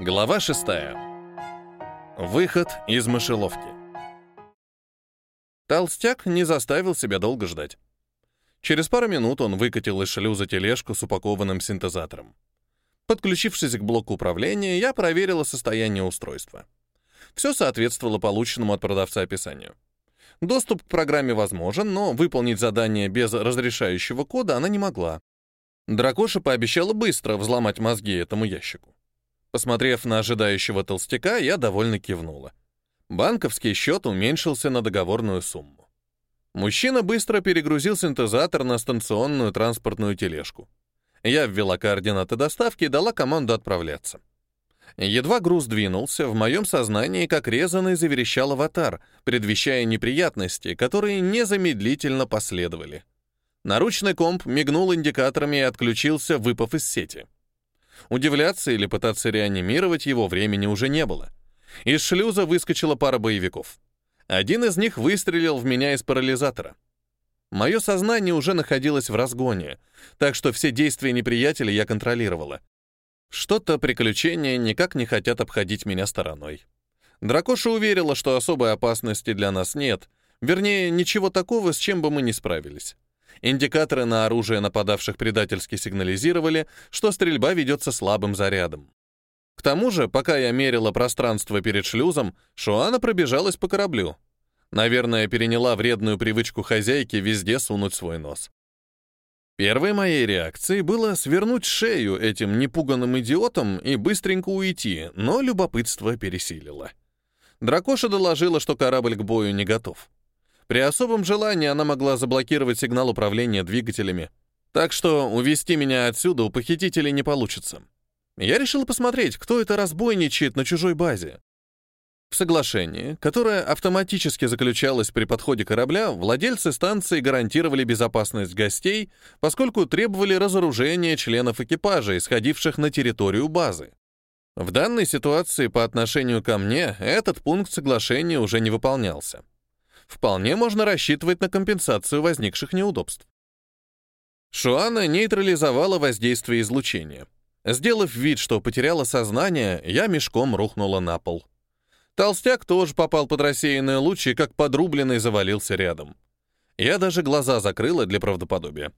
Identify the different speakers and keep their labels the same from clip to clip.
Speaker 1: Глава 6. Выход из мышеловки. Толстяк не заставил себя долго ждать. Через пару минут он выкатил из шлюза тележку с упакованным синтезатором. Подключившись к блоку управления, я проверила состояние устройства. Все соответствовало полученному от продавца описанию. Доступ к программе возможен, но выполнить задание без разрешающего кода она не могла. Дракоша пообещала быстро взломать мозги этому ящику. Посмотрев на ожидающего толстяка, я довольно кивнула. Банковский счет уменьшился на договорную сумму. Мужчина быстро перегрузил синтезатор на станционную транспортную тележку. Я ввела координаты доставки и дала команду отправляться. Едва груз двинулся, в моем сознании как резанный заверещал аватар, предвещая неприятности, которые незамедлительно последовали. Наручный комп мигнул индикаторами и отключился, выпав из сети. Удивляться или пытаться реанимировать его времени уже не было. Из шлюза выскочила пара боевиков. Один из них выстрелил в меня из парализатора. Мое сознание уже находилось в разгоне, так что все действия неприятеля я контролировала. Что-то приключения никак не хотят обходить меня стороной. Дракоша уверила, что особой опасности для нас нет, вернее, ничего такого, с чем бы мы не справились. Индикаторы на оружие нападавших предательски сигнализировали, что стрельба ведется слабым зарядом. К тому же, пока я мерила пространство перед шлюзом, Шуана пробежалась по кораблю. Наверное, переняла вредную привычку хозяйки везде сунуть свой нос. Первой моей реакцией было свернуть шею этим непуганным идиотам и быстренько уйти, но любопытство пересилило. Дракоша доложила, что корабль к бою не готов. При особом желании она могла заблокировать сигнал управления двигателями. Так что увести меня отсюда у похитителей не получится. Я решил посмотреть, кто это разбойничает на чужой базе. В соглашении, которое автоматически заключалось при подходе корабля, владельцы станции гарантировали безопасность гостей, поскольку требовали разоружения членов экипажа, исходивших на территорию базы. В данной ситуации по отношению ко мне этот пункт соглашения уже не выполнялся вполне можно рассчитывать на компенсацию возникших неудобств. Шуана нейтрализовала воздействие излучения. Сделав вид, что потеряла сознание, я мешком рухнула на пол. Толстяк тоже попал под рассеянные лучи как подрубленный завалился рядом. Я даже глаза закрыла для правдоподобия.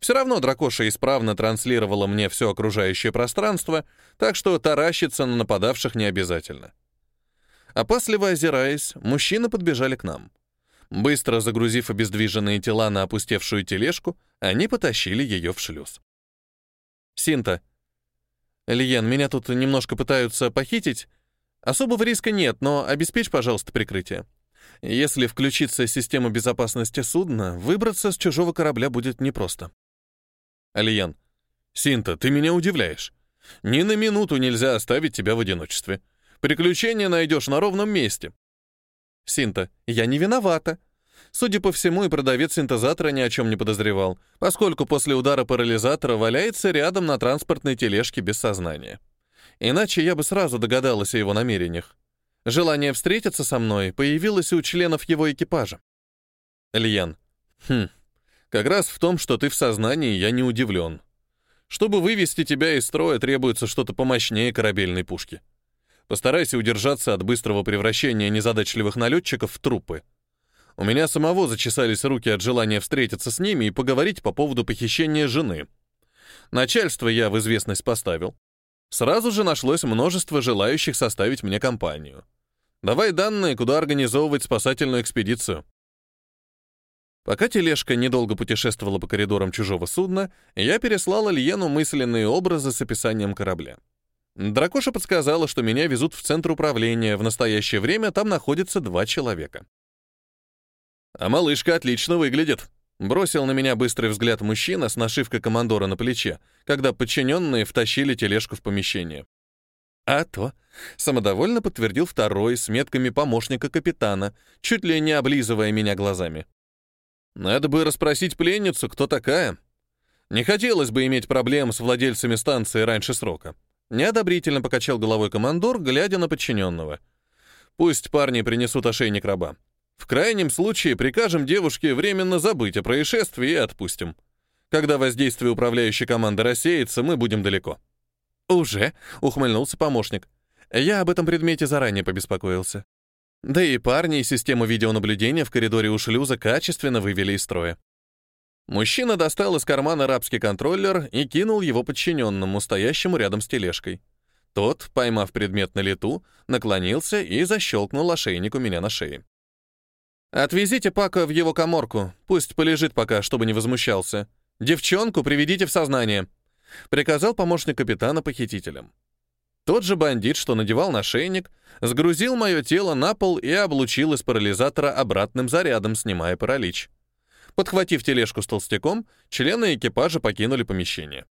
Speaker 1: Все равно дракоша исправно транслировала мне все окружающее пространство, так что таращиться на нападавших не обязательно. Опасливо озираясь, мужчины подбежали к нам. Быстро загрузив обездвиженные тела на опустевшую тележку, они потащили ее в шлюз. «Синта. Лиен, меня тут немножко пытаются похитить. Особого риска нет, но обеспечь, пожалуйста, прикрытие. Если включится система безопасности судна, выбраться с чужого корабля будет непросто». Лиен. «Синта, ты меня удивляешь. Ни на минуту нельзя оставить тебя в одиночестве. Приключения найдешь на ровном месте. Синта, я не виновата. Судя по всему, и продавец синтезатора ни о чем не подозревал, поскольку после удара парализатора валяется рядом на транспортной тележке без сознания. Иначе я бы сразу догадалась о его намерениях. Желание встретиться со мной появилось у членов его экипажа. Льян. Хм. Как раз в том, что ты в сознании, я не удивлен. Чтобы вывести тебя из строя, требуется что-то помощнее корабельной пушки. Постарайся удержаться от быстрого превращения незадачливых налетчиков в трупы. У меня самого зачесались руки от желания встретиться с ними и поговорить по поводу похищения жены. Начальство я в известность поставил. Сразу же нашлось множество желающих составить мне компанию. Давай данные, куда организовывать спасательную экспедицию. Пока тележка недолго путешествовала по коридорам чужого судна, я переслал Альену мысленные образы с описанием корабля. Дракоша подсказала, что меня везут в центр управления. В настоящее время там находится два человека. «А малышка отлично выглядит», — бросил на меня быстрый взгляд мужчина с нашивкой командора на плече, когда подчиненные втащили тележку в помещение. «А то», — самодовольно подтвердил второй с метками помощника капитана, чуть ли не облизывая меня глазами. «Надо бы расспросить пленницу, кто такая. Не хотелось бы иметь проблем с владельцами станции раньше срока». Неодобрительно покачал головой командор, глядя на подчиненного. «Пусть парни принесут ошейник раба. В крайнем случае прикажем девушке временно забыть о происшествии и отпустим. Когда воздействие управляющей команды рассеется, мы будем далеко». «Уже?» — ухмыльнулся помощник. Я об этом предмете заранее побеспокоился. Да и парни из системы видеонаблюдения в коридоре у шлюза качественно вывели из строя. Мужчина достал из кармана рабский контроллер и кинул его подчиненному, стоящему рядом с тележкой. Тот, поймав предмет на лету, наклонился и защелкнул ошейник у меня на шее. «Отвезите Пака в его коморку, пусть полежит пока, чтобы не возмущался. Девчонку приведите в сознание», — приказал помощник капитана похитителям. Тот же бандит, что надевал нашейник, сгрузил мое тело на пол и облучил из парализатора обратным зарядом, снимая паралич. Подхватив тележку с толстяком, члены экипажа покинули помещение.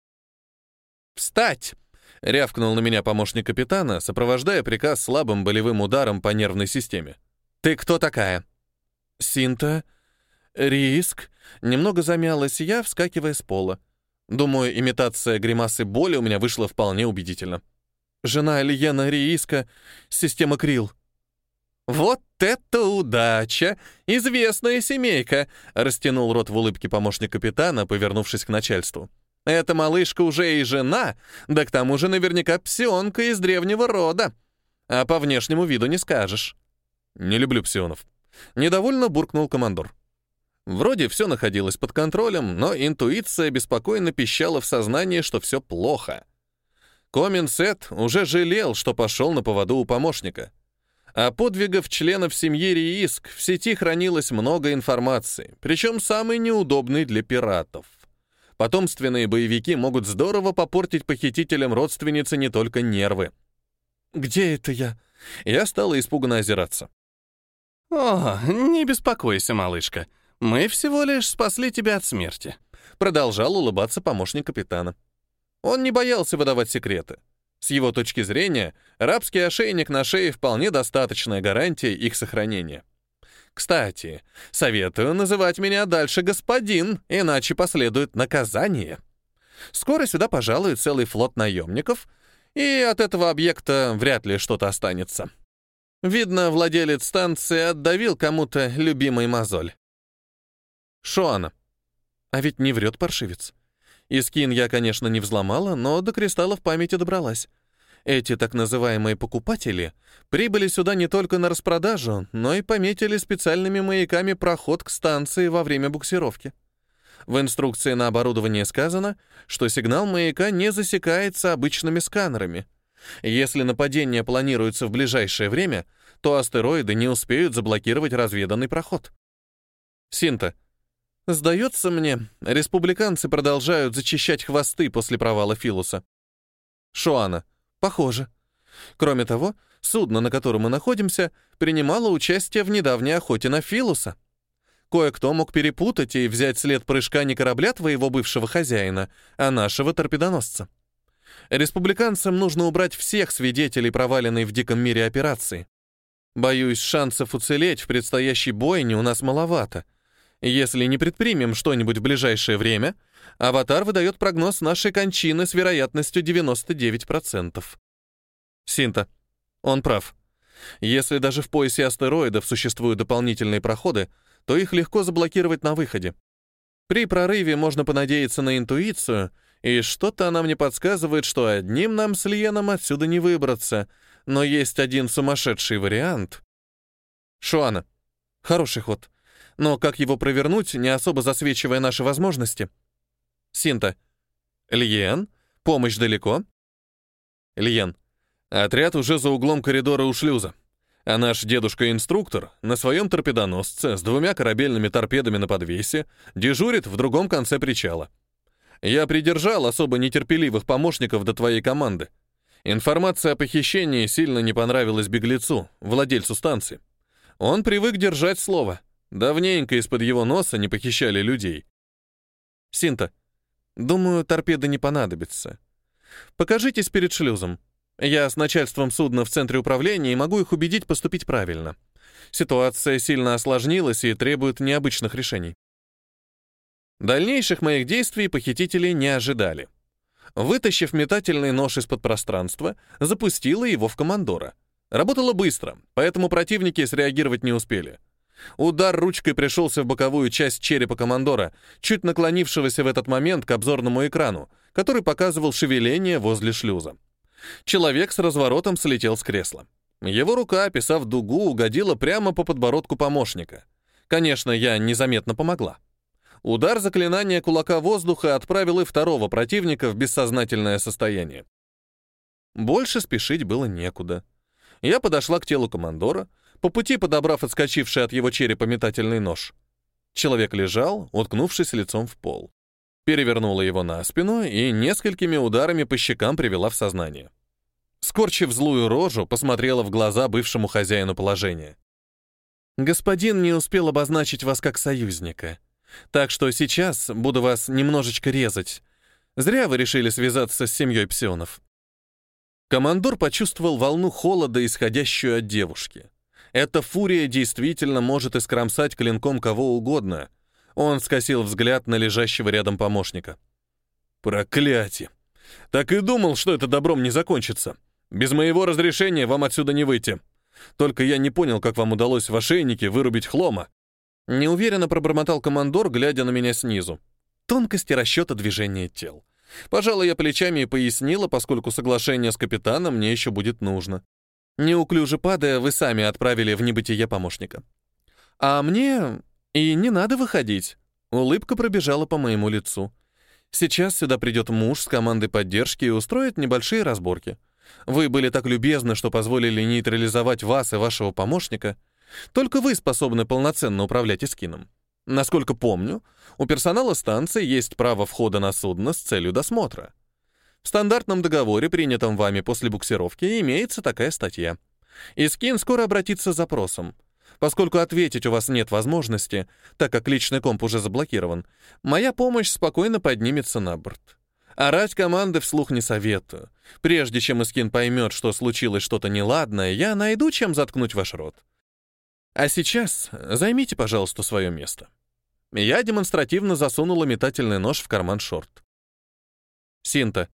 Speaker 1: «Встать!» — рявкнул на меня помощник капитана, сопровождая приказ слабым болевым ударом по нервной системе. «Ты кто такая?» «Синта. Риск». Немного замялась я, вскакивая с пола. Думаю, имитация гримасы боли у меня вышла вполне убедительно. Жена Лиена Рииска, система Крил. «Вот это удача! Известная семейка!» — растянул рот в улыбке помощник капитана, повернувшись к начальству. «Эта малышка уже и жена, да к тому же наверняка псионка из древнего рода. А по внешнему виду не скажешь». «Не люблю псионов», Недовольно буркнул командор. Вроде все находилось под контролем, но интуиция беспокойно пищала в сознании, что все плохо. Коминсет уже жалел, что пошел на поводу у помощника. О подвигов членов семьи Рииск в сети хранилось много информации, причем самой неудобной для пиратов. Потомственные боевики могут здорово попортить похитителям родственницы не только нервы. «Где это я?» Я стала испуганно озираться.
Speaker 2: «О, не беспокойся, малышка. Мы всего лишь спасли тебя от смерти», —
Speaker 1: продолжал улыбаться помощник капитана. Он не боялся выдавать секреты. С его точки зрения, рабский ошейник на шее вполне достаточная гарантия их сохранения. Кстати, советую называть меня дальше господин, иначе последует наказание. Скоро сюда пожалует целый флот наемников, и от этого объекта вряд ли что-то останется. Видно, владелец станции отдавил кому-то любимый мозоль. Шоана. А ведь не врет паршивец. И скин я, конечно, не взломала, но до кристалла в памяти добралась. Эти так называемые покупатели прибыли сюда не только на распродажу, но и пометили специальными маяками проход к станции во время буксировки. В инструкции на оборудование сказано, что сигнал маяка не засекается обычными сканерами — если нападение планируется в ближайшее время, то астероиды не успеют заблокировать разведанный проход. Синта. Сдается мне, республиканцы продолжают зачищать хвосты после провала Филуса. Шуана. Похоже. Кроме того, судно, на котором мы находимся, принимало участие в недавней охоте на Филуса. Кое-кто мог перепутать и взять след прыжка не корабля твоего бывшего хозяина, а нашего торпедоносца. Республиканцам нужно убрать всех свидетелей проваленной в диком мире операции. Боюсь, шансов уцелеть в предстоящей бойне у нас маловато. Если не предпримем что-нибудь в ближайшее время, аватар выдает прогноз нашей кончины с вероятностью 99%. Синта. Он прав. Если даже в поясе астероидов существуют дополнительные проходы, то их легко заблокировать на выходе. При прорыве можно понадеяться на интуицию — и что-то она мне подсказывает, что одним нам с Лиеном отсюда не выбраться, но есть один сумасшедший вариант. Шуана. Хороший ход. Но как его провернуть, не особо засвечивая наши возможности? Синта. Лиен? Помощь далеко? Лиен. Отряд уже за углом коридора у шлюза. А наш дедушка-инструктор на своем торпедоносце с двумя корабельными торпедами на подвесе дежурит в другом конце причала. Я придержал особо нетерпеливых помощников до твоей команды. Информация о похищении сильно не понравилась беглецу, владельцу станции. Он привык держать слово. Давненько из-под его носа не похищали людей. Синта, думаю, торпеды не понадобится. Покажитесь перед шлюзом. Я с начальством судна в центре управления и могу их убедить поступить правильно. Ситуация сильно осложнилась и требует необычных решений. Дальнейших моих действий похитители не ожидали. Вытащив метательный нож из-под пространства, запустила его в командора. Работало быстро, поэтому противники среагировать не успели. Удар ручкой пришелся в боковую часть черепа командора, чуть наклонившегося в этот момент к обзорному экрану, который показывал шевеление возле шлюза. Человек с разворотом слетел с кресла. Его рука, описав дугу, угодила прямо по подбородку помощника. Конечно, я незаметно помогла. Удар заклинания кулака воздуха отправил и второго противника в бессознательное состояние. Больше спешить было некуда. Я подошла к телу командора, по пути подобрав отскочивший от его черепа метательный нож. Человек лежал, уткнувшись лицом в пол. Перевернула его на спину и несколькими ударами по щекам привела в сознание. Скорчив злую рожу, посмотрела в глаза бывшему хозяину положения. «Господин не успел обозначить вас как союзника, так что сейчас буду вас немножечко резать. Зря вы решили связаться с семьей псионов». Командор почувствовал волну холода, исходящую от девушки. Эта фурия действительно может искромсать клинком кого угодно. Он скосил взгляд на лежащего рядом помощника. «Проклятие! Так и думал, что это добром не закончится. Без моего разрешения вам отсюда не выйти. Только я не понял, как вам удалось в ошейнике вырубить хлома». Неуверенно пробормотал командор, глядя на меня снизу. Тонкости расчета движения тел. Пожалуй, я плечами и пояснила, поскольку соглашение с капитаном мне еще будет нужно. Неуклюже падая, вы сами отправили в небытие помощника. А мне и не надо выходить. Улыбка пробежала по моему лицу. Сейчас сюда придет муж с командой поддержки и устроит небольшие разборки. Вы были так любезны, что позволили нейтрализовать вас и вашего помощника. Только вы способны полноценно управлять эскином. Насколько помню, у персонала станции есть право входа на судно с целью досмотра. В стандартном договоре, принятом вами после буксировки, имеется такая статья. Искин скоро обратится с запросом. Поскольку ответить у вас нет возможности, так как личный комп уже заблокирован, моя помощь спокойно поднимется на борт. Орать команды вслух не советую. Прежде чем Искин поймет, что случилось что-то неладное, я найду, чем заткнуть ваш рот. А сейчас займите, пожалуйста, свое место. Я демонстративно засунула метательный нож в карман шорт. Синта,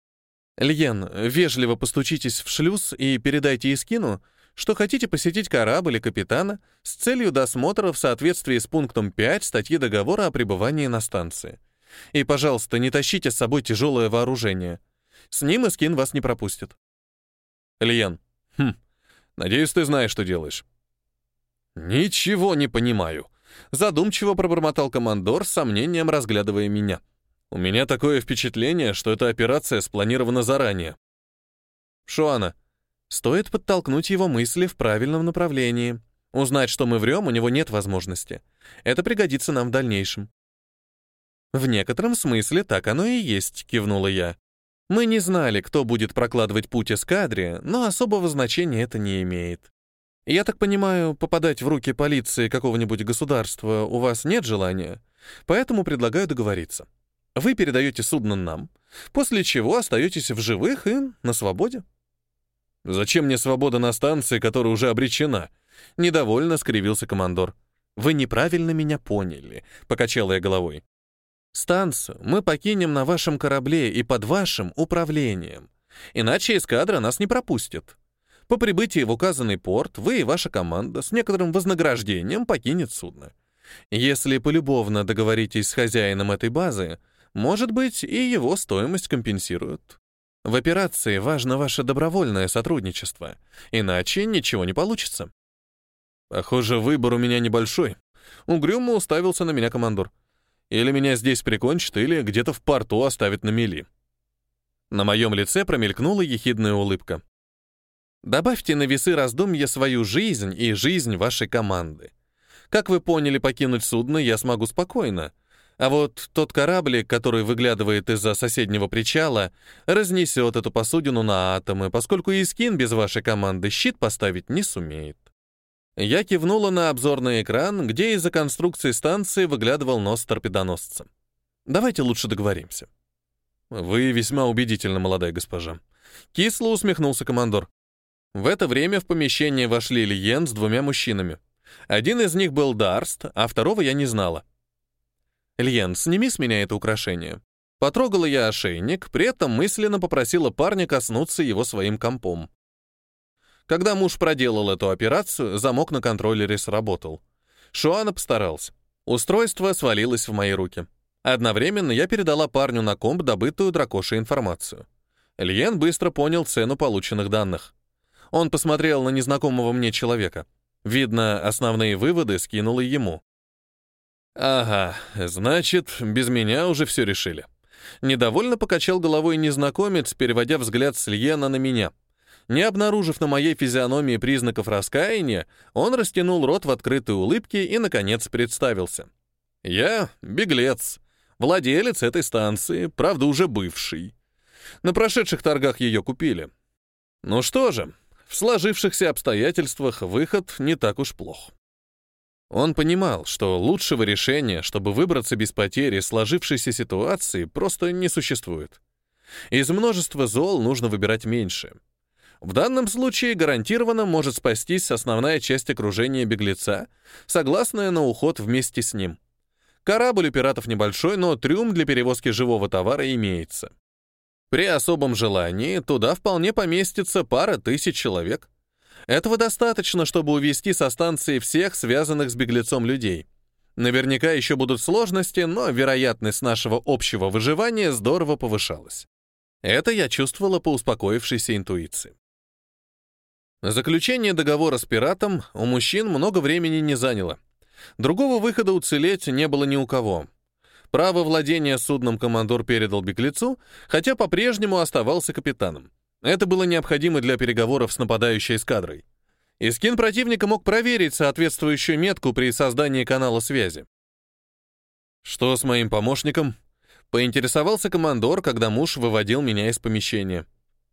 Speaker 1: Льен, вежливо постучитесь в шлюз и передайте Искину, что хотите посетить корабль и капитана с целью досмотра в соответствии с пунктом 5 статьи договора о пребывании на станции. И, пожалуйста, не тащите с собой тяжелое вооружение. С ним Искин вас не пропустит. Льен, хм, надеюсь, ты знаешь, что делаешь. Ничего не понимаю. Задумчиво пробормотал командор с сомнением, разглядывая меня. У меня такое впечатление, что эта операция спланирована заранее. Шуана, стоит подтолкнуть его мысли в правильном направлении. Узнать, что мы врем, у него нет возможности. Это пригодится нам в дальнейшем. В некотором смысле так оно и есть, кивнула я. Мы не знали, кто будет прокладывать путь эскадре, но особого значения это не имеет. Я так понимаю, попадать в руки полиции какого-нибудь государства у вас нет желания, поэтому предлагаю договориться. Вы передаете судно нам, после чего остаетесь в живых и на свободе. Зачем мне свобода на станции, которая уже обречена? Недовольно скривился командор. Вы неправильно меня поняли, покачала я головой. Станцию мы покинем на вашем корабле и под вашим управлением. Иначе эскадра нас не пропустит. По прибытии в указанный порт вы и ваша команда с некоторым вознаграждением покинет судно. Если полюбовно договоритесь с хозяином этой базы, может быть, и его стоимость компенсируют. В операции важно ваше добровольное сотрудничество, иначе ничего не получится. Похоже, выбор у меня небольшой. Угрюмо уставился на меня командор. Или меня здесь прикончат, или где-то в порту оставят на мели. На моем лице промелькнула ехидная улыбка. Добавьте на весы раздумья свою жизнь и жизнь вашей команды. Как вы поняли, покинуть судно я смогу спокойно, а вот тот кораблик, который выглядывает из-за соседнего причала, разнесет эту посудину на атомы, поскольку Искин без вашей команды щит поставить не сумеет. Я кивнула на обзорный экран, где из-за конструкции станции выглядывал нос торпедоносца. Давайте лучше договоримся. Вы весьма убедительны, молодая госпожа. Кисло усмехнулся командор. В это время в помещение вошли Лиен с двумя мужчинами. Один из них был Дарст, а второго я не знала. «Льен, сними с меня это украшение». Потрогала я ошейник, при этом мысленно попросила парня коснуться его своим компом. Когда муж проделал эту операцию, замок на контроллере сработал. Шуана постарался. Устройство свалилось в мои руки. Одновременно я передала парню на комп добытую дракошей информацию. Льен быстро понял цену полученных данных. Он посмотрел на незнакомого мне человека. Видно, основные выводы скинул и ему. «Ага, значит, без меня уже все решили». Недовольно покачал головой незнакомец, переводя взгляд с Льена на меня. Не обнаружив на моей физиономии признаков раскаяния, он растянул рот в открытой улыбке и, наконец, представился. «Я — беглец, владелец этой станции, правда, уже бывший. На прошедших торгах ее купили. Ну что же, в сложившихся обстоятельствах выход не так уж плох». Он понимал, что лучшего решения, чтобы выбраться без потери сложившейся ситуации, просто не существует. Из множества зол нужно выбирать меньше. В данном случае гарантированно может спастись основная часть окружения беглеца, согласная на уход вместе с ним. Корабль у пиратов небольшой, но трюм для перевозки живого товара имеется. При особом желании туда вполне поместится пара тысяч человек. Этого достаточно, чтобы увести со станции всех связанных с беглецом людей. Наверняка еще будут сложности, но вероятность нашего общего выживания здорово повышалась. Это я чувствовала по успокоившейся интуиции. Заключение договора с пиратом у мужчин много времени не заняло. Другого выхода уцелеть не было ни у кого. Право владения судном командор передал беглецу, хотя по-прежнему оставался капитаном. Это было необходимо для переговоров с нападающей эскадрой. Искин противника мог проверить соответствующую метку при создании канала связи. «Что с моим помощником?» — поинтересовался командор, когда муж выводил меня из помещения.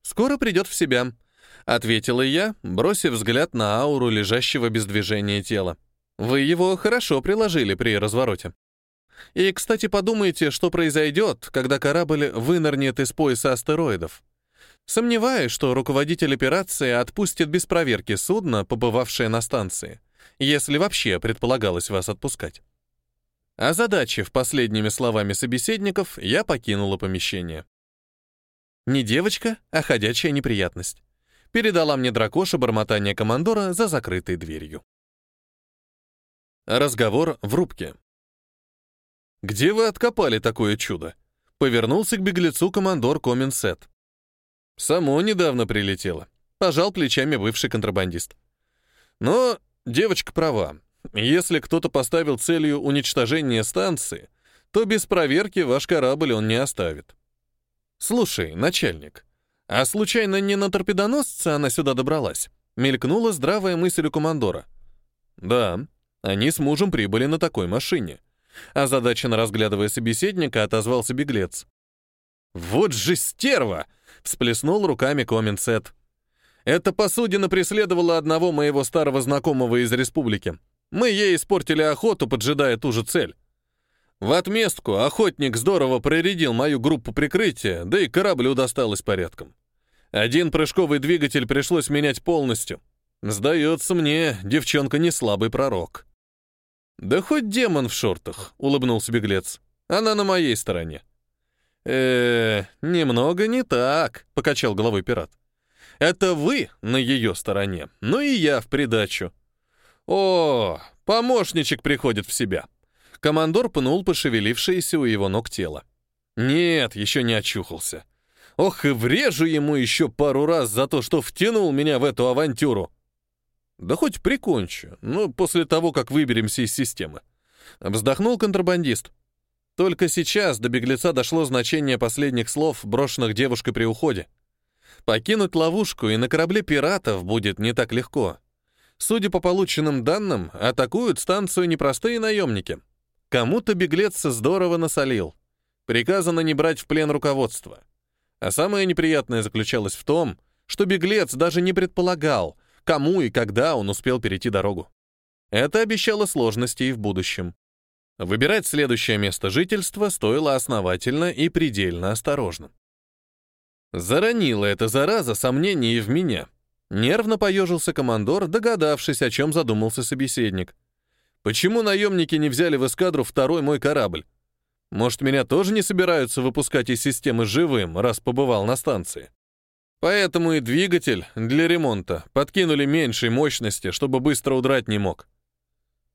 Speaker 1: «Скоро придет в себя», — ответила я, бросив взгляд на ауру лежащего без движения тела. «Вы его хорошо приложили при развороте». И, кстати, подумайте, что произойдет, когда корабль вынырнет из пояса астероидов. Сомневаюсь, что руководитель операции отпустит без проверки судно, побывавшее на станции, если вообще предполагалось вас отпускать. Озадачив последними словами собеседников, я покинула помещение. Не девочка, а ходячая неприятность. Передала мне дракоша бормотание командора за закрытой дверью. Разговор в рубке. «Где вы откопали такое чудо?» Повернулся к беглецу командор Коминсет. Само недавно прилетело. Пожал плечами бывший контрабандист. Но девочка права. Если кто-то поставил целью уничтожение станции, то без проверки ваш корабль он не оставит. Слушай, начальник, а случайно не на торпедоносце она сюда добралась? Мелькнула здравая мысль у командора. Да, они с мужем прибыли на такой машине. Озадаченно разглядывая собеседника, отозвался беглец. «Вот же стерва!» Всплеснул руками Коминсет. Эта посудина преследовала одного моего старого знакомого из республики. Мы ей испортили охоту, поджидая ту же цель. В отместку охотник здорово проредил мою группу прикрытия, да и кораблю досталось порядком. Один прыжковый двигатель пришлось менять полностью. Сдается мне, девчонка не слабый пророк. «Да хоть демон в шортах», — улыбнулся беглец. «Она на моей стороне э немного не так», — покачал головой пират. «Это вы на ее стороне, но и я в придачу». «О, помощничек приходит в себя». Командор пнул пошевелившееся у его ног тело. «Нет, еще не очухался. Ох, и врежу ему еще пару раз за то, что втянул меня в эту авантюру». «Да хоть прикончу, ну, после того, как выберемся из системы». Вздохнул контрабандист. Только сейчас до беглеца дошло значение последних слов, брошенных девушкой при уходе. Покинуть ловушку и на корабле пиратов будет не так легко. Судя по полученным данным, атакуют станцию непростые наемники. Кому-то беглец здорово насолил. Приказано не брать в плен руководство. А самое неприятное заключалось в том, что беглец даже не предполагал, кому и когда он успел перейти дорогу. Это обещало сложности и в будущем. Выбирать следующее место жительства стоило основательно и предельно осторожно. Заронила эта зараза сомнений в меня. Нервно поежился командор, догадавшись, о чем задумался собеседник. Почему наемники не взяли в эскадру второй мой корабль? Может, меня тоже не собираются выпускать из системы живым, раз побывал на станции? Поэтому и двигатель для ремонта подкинули меньшей мощности, чтобы быстро удрать не мог.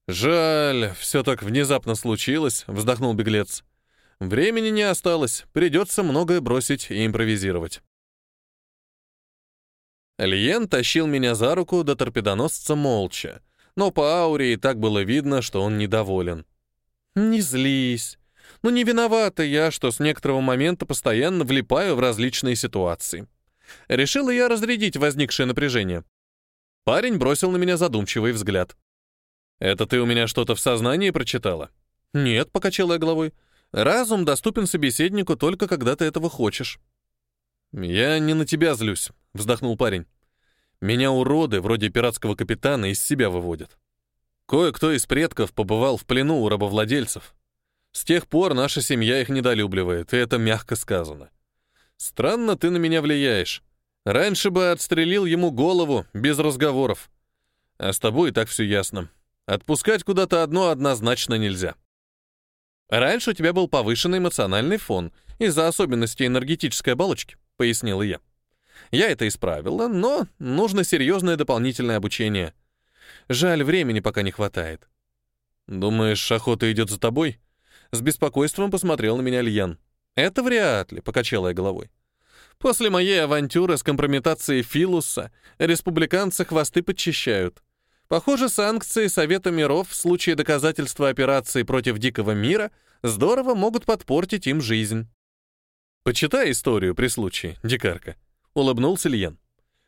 Speaker 1: «Жаль, все так внезапно случилось», — вздохнул беглец. «Времени не осталось, придется многое бросить и импровизировать». Лиен тащил меня за руку до торпедоносца молча, но по ауре и так было видно, что он недоволен. «Не злись. Ну не виновата я, что с некоторого момента постоянно влипаю в различные ситуации. Решила я разрядить возникшее напряжение. Парень бросил на меня задумчивый взгляд. «Это ты у меня что-то в сознании прочитала?» «Нет», — покачала я головой. «Разум доступен собеседнику только когда ты этого хочешь». «Я не на тебя злюсь», — вздохнул парень. «Меня уроды, вроде пиратского капитана, из себя выводят. Кое-кто из предков побывал в плену у рабовладельцев. С тех пор наша семья их недолюбливает, и это мягко сказано. Странно ты на меня влияешь. Раньше бы отстрелил ему голову, без разговоров. А с тобой и так все ясно. Отпускать куда-то одно однозначно нельзя. Раньше у тебя был повышенный эмоциональный фон из-за особенностей энергетической оболочки, пояснила я. Я это исправила, но нужно серьезное дополнительное обучение. Жаль, времени пока не хватает. Думаешь, охота идет за тобой? С беспокойством посмотрел на меня Льян. Это вряд ли, покачала я головой. После моей авантюры с компрометацией Филуса республиканцы хвосты подчищают. Похоже, санкции Совета миров в случае доказательства операции против Дикого мира здорово могут подпортить им жизнь. «Почитай историю при случае, дикарка», — улыбнулся Льен.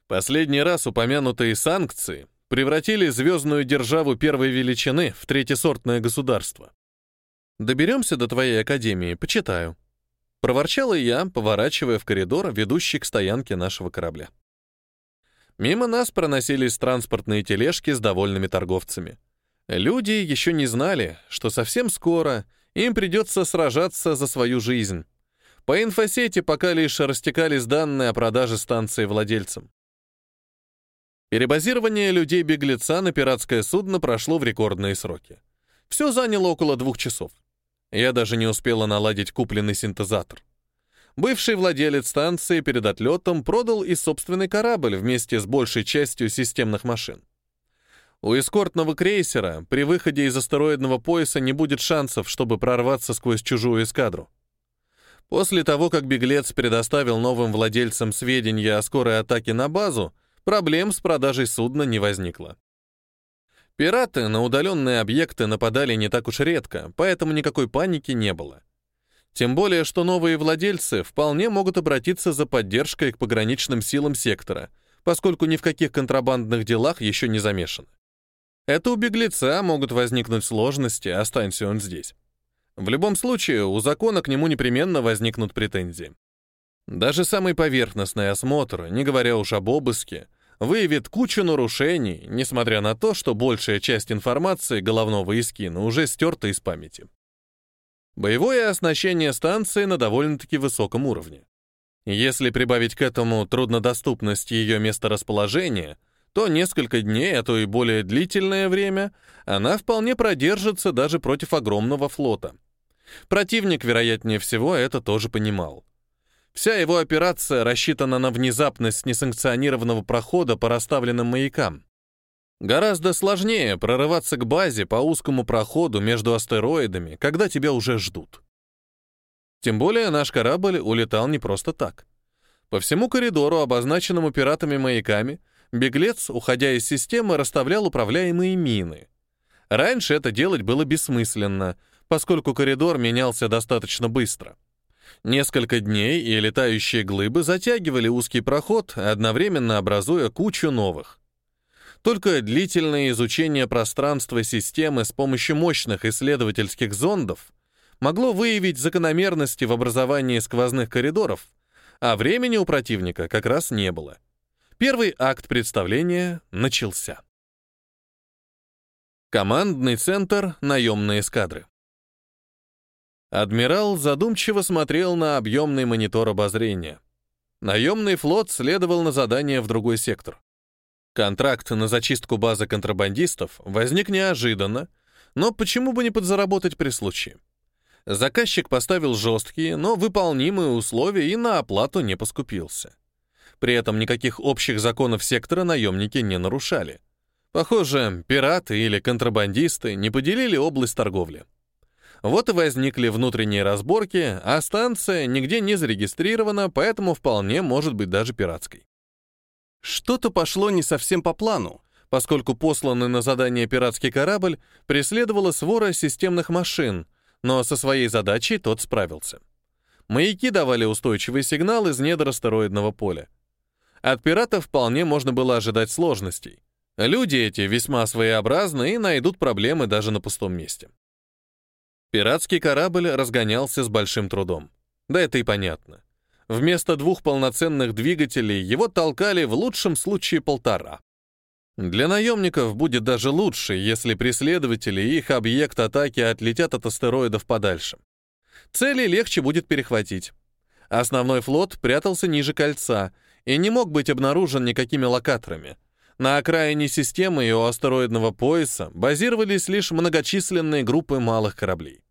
Speaker 1: «Последний раз упомянутые санкции превратили звездную державу первой величины в третьесортное государство. Доберемся до твоей академии, почитаю». Проворчала я, поворачивая в коридор, ведущий к стоянке нашего корабля. Мимо нас проносились транспортные тележки с довольными торговцами. Люди еще не знали, что совсем скоро им придется сражаться за свою жизнь. По инфосети пока лишь растекались данные о продаже станции владельцам. Перебазирование людей-беглеца на пиратское судно прошло в рекордные сроки. Все заняло около двух часов. Я даже не успела наладить купленный синтезатор. Бывший владелец станции перед отлетом продал и собственный корабль вместе с большей частью системных машин. У эскортного крейсера при выходе из астероидного пояса не будет шансов, чтобы прорваться сквозь чужую эскадру. После того, как беглец предоставил новым владельцам сведения о скорой атаке на базу, проблем с продажей судна не возникло. Пираты на удаленные объекты нападали не так уж редко, поэтому никакой паники не было. Тем более, что новые владельцы вполне могут обратиться за поддержкой к пограничным силам сектора, поскольку ни в каких контрабандных делах еще не замешаны. Это у беглеца могут возникнуть сложности, останься он здесь. В любом случае, у закона к нему непременно возникнут претензии. Даже самый поверхностный осмотр, не говоря уж об обыске, выявит кучу нарушений, несмотря на то, что большая часть информации головного искина уже стерта из памяти. Боевое оснащение станции на довольно-таки высоком уровне. Если прибавить к этому труднодоступность ее месторасположения, то несколько дней, а то и более длительное время, она вполне продержится даже против огромного флота. Противник, вероятнее всего, это тоже понимал. Вся его операция рассчитана на внезапность несанкционированного прохода по расставленным маякам. Гораздо сложнее прорываться к базе по узкому проходу между астероидами, когда тебя уже ждут. Тем более наш корабль улетал не просто так. По всему коридору, обозначенному пиратами маяками, беглец, уходя из системы, расставлял управляемые мины. Раньше это делать было бессмысленно, поскольку коридор менялся достаточно быстро. Несколько дней и летающие глыбы затягивали узкий проход, одновременно образуя кучу новых. Только длительное изучение пространства системы с помощью мощных исследовательских зондов могло выявить закономерности в образовании сквозных коридоров, а времени у противника как раз не было. Первый акт представления начался. Командный центр наемной эскадры. Адмирал задумчиво смотрел на объемный монитор обозрения. Наемный флот следовал на задание в другой сектор. Контракт на зачистку базы контрабандистов возник неожиданно, но почему бы не подзаработать при случае? Заказчик поставил жесткие, но выполнимые условия и на оплату не поскупился. При этом никаких общих законов сектора наемники не нарушали. Похоже, пираты или контрабандисты не поделили область торговли. Вот и возникли внутренние разборки, а станция нигде не зарегистрирована, поэтому вполне может быть даже пиратской.
Speaker 2: Что-то пошло не совсем по плану, поскольку посланный на задание пиратский корабль преследовала свора системных машин, но со своей задачей тот справился. Маяки давали устойчивый сигнал из недр астероидного поля. От пиратов вполне можно было ожидать сложностей. Люди эти весьма своеобразны и найдут проблемы даже на пустом месте. Пиратский корабль разгонялся с большим трудом. Да это и понятно. Вместо двух полноценных двигателей его толкали в лучшем случае полтора. Для наемников будет даже лучше, если преследователи и их объект атаки отлетят от астероидов подальше. Цели легче будет перехватить. Основной флот прятался ниже кольца и не мог быть обнаружен никакими локаторами. На окраине системы и у астероидного пояса базировались лишь многочисленные группы малых кораблей.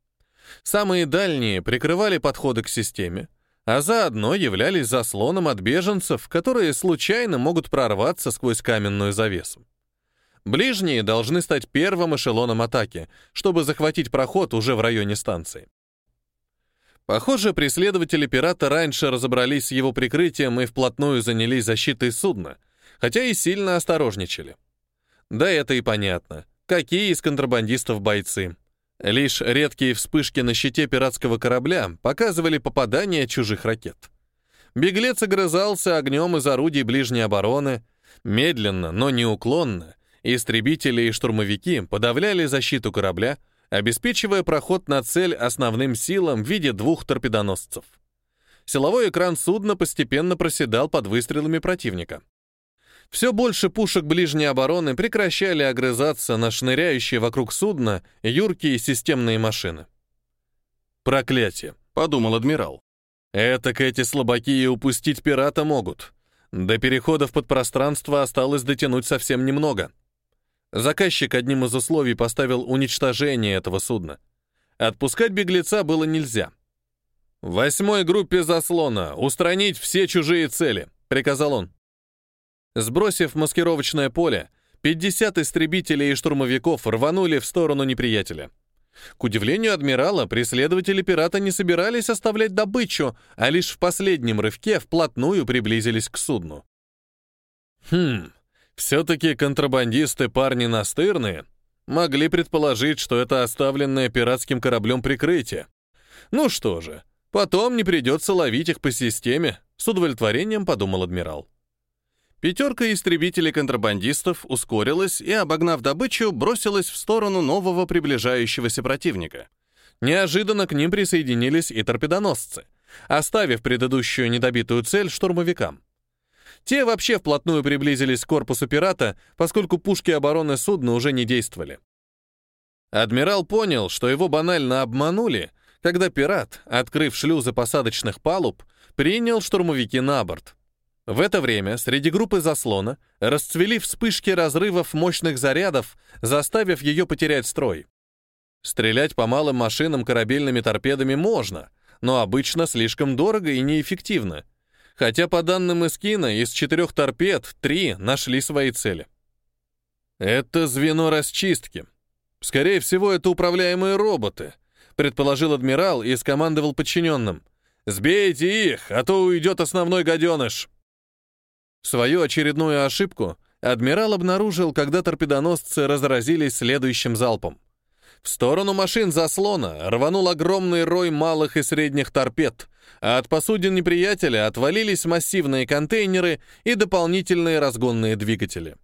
Speaker 2: Самые дальние прикрывали подходы к системе, а заодно являлись заслоном от беженцев, которые случайно могут прорваться сквозь каменную завесу. Ближние должны стать первым эшелоном атаки, чтобы захватить проход уже в районе станции. Похоже, преследователи пирата раньше разобрались с его прикрытием и вплотную занялись защитой судна, хотя и сильно осторожничали. Да это и понятно. Какие из контрабандистов бойцы? Лишь редкие вспышки на щите пиратского корабля показывали попадание чужих ракет. Беглец огрызался огнем из орудий ближней обороны. Медленно, но неуклонно, истребители и штурмовики подавляли защиту корабля, обеспечивая проход на цель основным силам в виде двух торпедоносцев. Силовой экран судна постепенно проседал под выстрелами противника. Все больше пушек ближней обороны прекращали огрызаться на шныряющие вокруг судна юркие системные машины. «Проклятие», — подумал адмирал. «Этак эти слабаки и упустить пирата могут. До перехода в подпространство осталось дотянуть совсем немного». Заказчик одним из условий поставил уничтожение этого судна. Отпускать беглеца было нельзя. «Восьмой группе заслона устранить все чужие цели», — приказал он. Сбросив маскировочное поле, 50 истребителей и штурмовиков рванули в сторону неприятеля. К удивлению адмирала, преследователи пирата не собирались оставлять добычу, а лишь в последнем рывке вплотную приблизились к судну. Хм, все-таки контрабандисты парни настырные. Могли предположить, что это оставленное пиратским кораблем прикрытие. Ну что же, потом не придется ловить их по системе, с удовлетворением подумал адмирал. Пятерка истребителей-контрабандистов ускорилась и, обогнав добычу, бросилась в сторону нового приближающегося противника. Неожиданно к ним присоединились и торпедоносцы, оставив предыдущую недобитую цель штурмовикам. Те вообще вплотную приблизились к корпусу пирата, поскольку пушки обороны судна уже не действовали. Адмирал понял, что его банально обманули, когда пират, открыв шлюзы посадочных палуб, принял штурмовики на борт. В это время среди группы заслона расцвели вспышки разрывов мощных зарядов, заставив ее потерять строй. Стрелять по малым машинам корабельными торпедами можно, но обычно слишком дорого и неэффективно. Хотя по данным Искина, из четырех торпед три нашли свои цели. Это звено расчистки. Скорее всего, это управляемые роботы, предположил адмирал и скомандовал подчиненным. «Сбейте их, а то уйдет основной гаденыш!» Свою очередную ошибку адмирал обнаружил, когда торпедоносцы разразились следующим залпом. В сторону машин заслона рванул огромный рой малых и средних торпед, а от посудин неприятеля отвалились массивные контейнеры и дополнительные разгонные двигатели.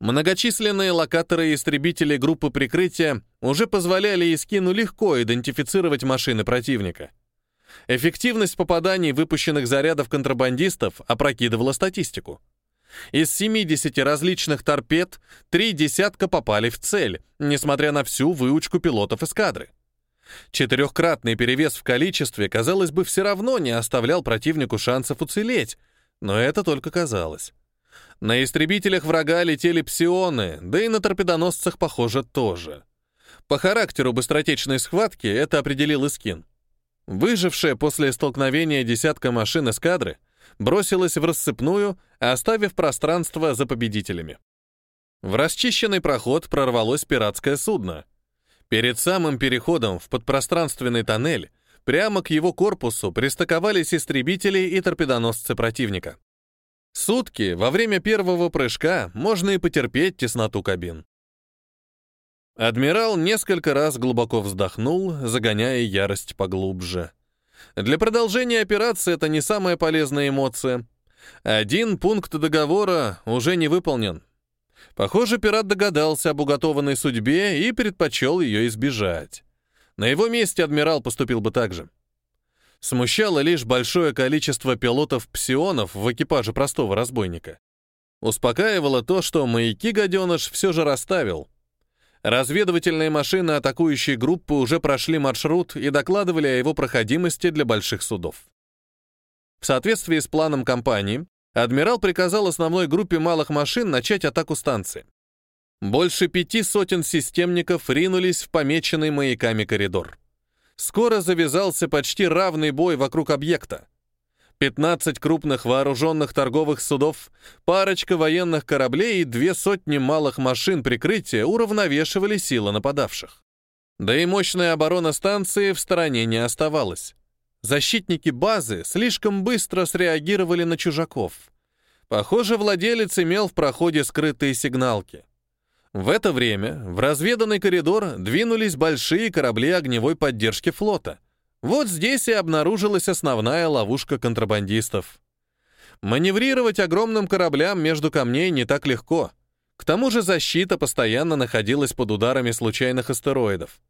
Speaker 2: Многочисленные локаторы и истребители группы прикрытия уже позволяли Искину легко идентифицировать машины противника. Эффективность попаданий выпущенных зарядов контрабандистов опрокидывала статистику. Из 70 различных торпед три десятка попали в цель, несмотря на всю выучку пилотов эскадры. Четырехкратный перевес в количестве, казалось бы, все равно не оставлял противнику шансов уцелеть, но это только казалось. На истребителях врага летели псионы, да и на торпедоносцах, похоже, тоже. По характеру быстротечной схватки это определил Искин. Выжившая после столкновения десятка машин эскадры бросилась в рассыпную, оставив пространство за победителями. В расчищенный проход прорвалось пиратское судно. Перед самым переходом в подпространственный тоннель прямо к его корпусу пристыковались истребители и торпедоносцы противника. Сутки во время первого прыжка можно и потерпеть тесноту кабин. Адмирал несколько раз глубоко вздохнул, загоняя ярость поглубже. Для продолжения операции это не самая полезная эмоция. Один пункт договора уже не выполнен. Похоже, пират догадался об уготованной судьбе и предпочел ее избежать. На его месте адмирал поступил бы так же. Смущало лишь большое количество пилотов-псионов в экипаже простого разбойника. Успокаивало то, что маяки гаденыш все же расставил. Разведывательные машины атакующей группы уже прошли маршрут и докладывали о его проходимости для больших судов. В соответствии с планом компании, адмирал приказал основной группе малых машин начать атаку станции. Больше пяти сотен системников ринулись в помеченный маяками коридор. Скоро завязался почти равный бой вокруг объекта. 15 крупных вооруженных торговых судов, парочка военных кораблей и две сотни малых машин прикрытия уравновешивали силы нападавших. Да и мощная оборона станции в стороне не оставалась. Защитники базы слишком быстро среагировали на чужаков. Похоже, владелец имел в проходе скрытые сигналки. В это время в разведанный коридор двинулись большие корабли огневой поддержки флота. Вот здесь и обнаружилась основная ловушка контрабандистов. Маневрировать огромным кораблям между камней не так легко. К тому же защита постоянно находилась под ударами случайных астероидов.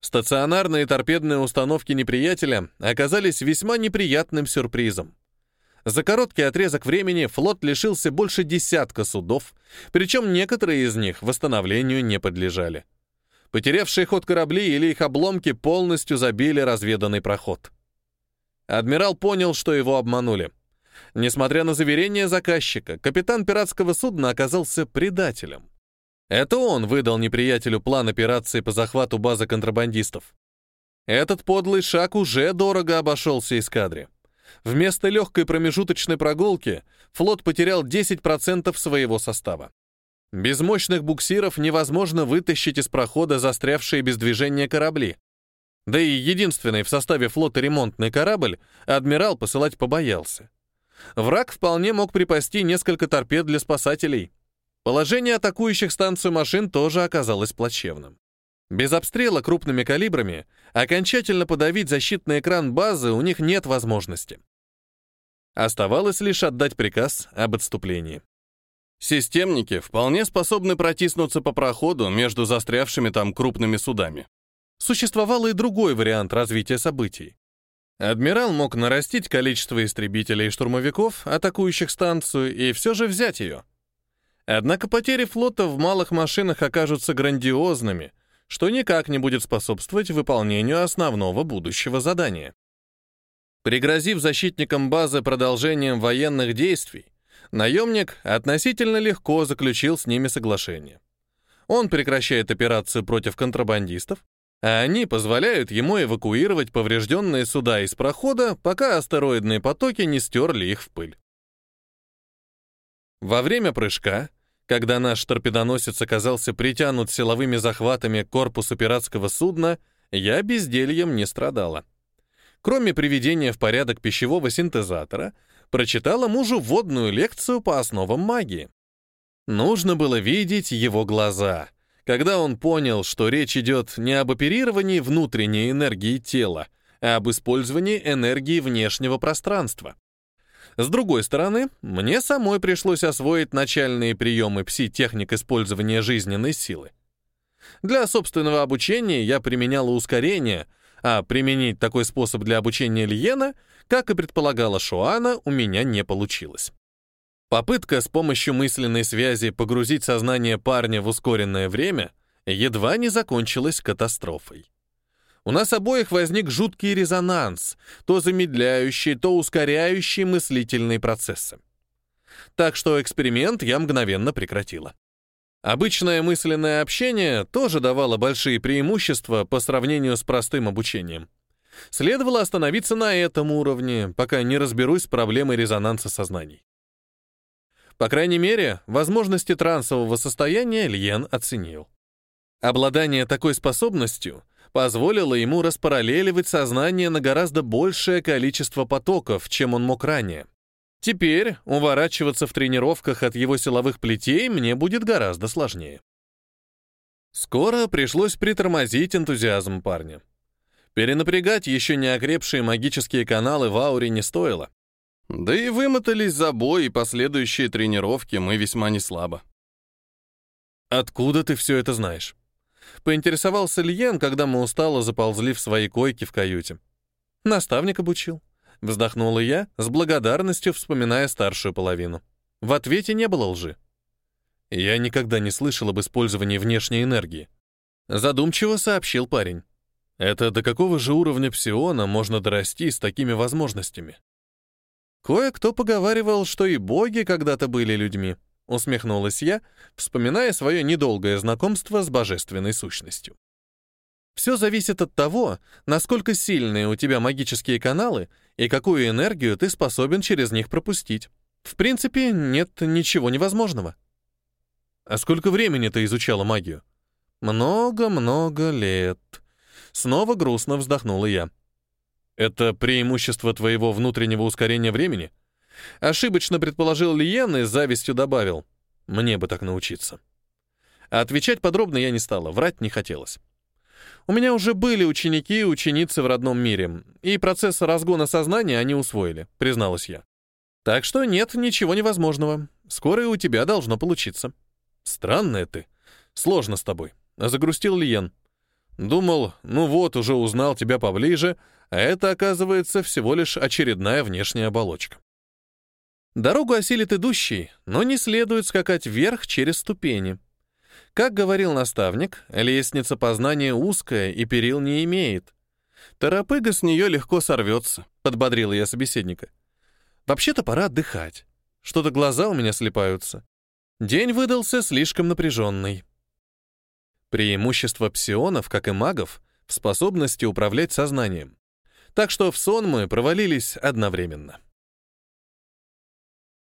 Speaker 2: Стационарные торпедные установки неприятеля оказались весьма неприятным сюрпризом. За короткий отрезок времени флот лишился больше десятка судов, причем некоторые из них восстановлению не подлежали. Потерявшие ход корабли или их обломки полностью забили разведанный проход. Адмирал понял, что его обманули. Несмотря на заверения заказчика, капитан пиратского судна оказался предателем. Это он выдал неприятелю план операции по захвату базы контрабандистов. Этот подлый шаг уже дорого обошелся эскадре. Вместо легкой промежуточной прогулки флот потерял 10% своего состава. Без мощных буксиров невозможно вытащить из прохода застрявшие без движения корабли. Да и единственный в составе флота ремонтный корабль адмирал посылать побоялся. Враг вполне мог припасти несколько торпед для спасателей. Положение атакующих станцию машин тоже оказалось плачевным. Без обстрела крупными калибрами окончательно подавить защитный экран базы у них нет возможности. Оставалось лишь отдать приказ об отступлении. Системники вполне способны протиснуться по проходу между застрявшими там крупными судами. Существовал и другой вариант развития событий. Адмирал мог нарастить количество истребителей и штурмовиков, атакующих станцию, и все же взять ее. Однако потери флота в малых машинах окажутся грандиозными, что никак не будет способствовать выполнению основного будущего задания. Пригрозив защитникам базы продолжением военных действий, наемник относительно легко заключил с ними соглашение. Он прекращает операцию против контрабандистов, а они позволяют ему эвакуировать поврежденные суда из прохода, пока астероидные потоки не стерли их в пыль. Во время прыжка когда наш торпедоносец оказался притянут силовыми захватами к корпусу пиратского судна, я бездельем не страдала. Кроме приведения в порядок пищевого синтезатора, прочитала мужу вводную лекцию по основам магии. Нужно было видеть его глаза, когда он понял, что речь идет не об оперировании внутренней энергии тела, а об использовании энергии внешнего пространства. С другой стороны, мне самой пришлось освоить начальные приемы пси-техник использования жизненной силы. Для собственного обучения я применяла ускорение, а применить такой способ для обучения Лиена, как и предполагала Шуана, у меня не получилось. Попытка с помощью мысленной связи погрузить сознание парня в ускоренное время едва не закончилась катастрофой у нас обоих возник жуткий резонанс, то замедляющий, то ускоряющий мыслительные процессы. Так что эксперимент я мгновенно прекратила. Обычное мысленное общение тоже давало большие преимущества по сравнению с простым обучением. Следовало остановиться на этом уровне, пока не разберусь с проблемой резонанса сознаний. По крайней мере, возможности трансового состояния Льен оценил. Обладание такой способностью позволило ему распараллеливать сознание на гораздо большее количество потоков, чем он мог ранее. Теперь уворачиваться в тренировках от его силовых плетей мне будет гораздо сложнее. Скоро пришлось притормозить энтузиазм парня. Перенапрягать еще не окрепшие магические каналы в ауре не стоило. Да и вымотались за бой и последующие тренировки мы весьма неслабо. «Откуда ты все это знаешь?» Поинтересовался Льен, когда мы устало заползли в свои койки в каюте. «Наставник обучил», — вздохнула я, с благодарностью вспоминая старшую половину. В ответе не было лжи. Я никогда не слышал об использовании внешней энергии. Задумчиво сообщил парень. Это до какого же уровня псиона можно дорасти с такими возможностями? Кое-кто поговаривал, что и боги когда-то были людьми, усмехнулась я, вспоминая свое недолгое знакомство с божественной сущностью. Все зависит от того, насколько сильные у тебя магические каналы и какую энергию ты способен через них пропустить. В принципе, нет ничего невозможного. А сколько времени ты изучала магию? Много-много лет. Снова грустно вздохнула я. Это преимущество твоего внутреннего ускорения времени? Ошибочно предположил Лиен и завистью добавил. Мне бы так научиться. А отвечать подробно я не стала, врать не хотелось. У меня уже были ученики и ученицы в родном мире, и процесс разгона сознания они усвоили, призналась я. Так что нет ничего невозможного. Скоро и у тебя должно получиться. Странная ты. Сложно с тобой. Загрустил Лиен. Думал, ну вот, уже узнал тебя поближе, а это, оказывается, всего лишь очередная внешняя оболочка. Дорогу осилит идущий, но не следует скакать вверх через ступени. Как говорил наставник, лестница познания узкая и перил не имеет. Торопыга с нее легко сорвется, подбодрила я собеседника. Вообще-то пора отдыхать. Что-то глаза у меня слепаются. День выдался слишком напряженный. Преимущество псионов, как и магов, в способности управлять сознанием. Так что в сон мы провалились одновременно.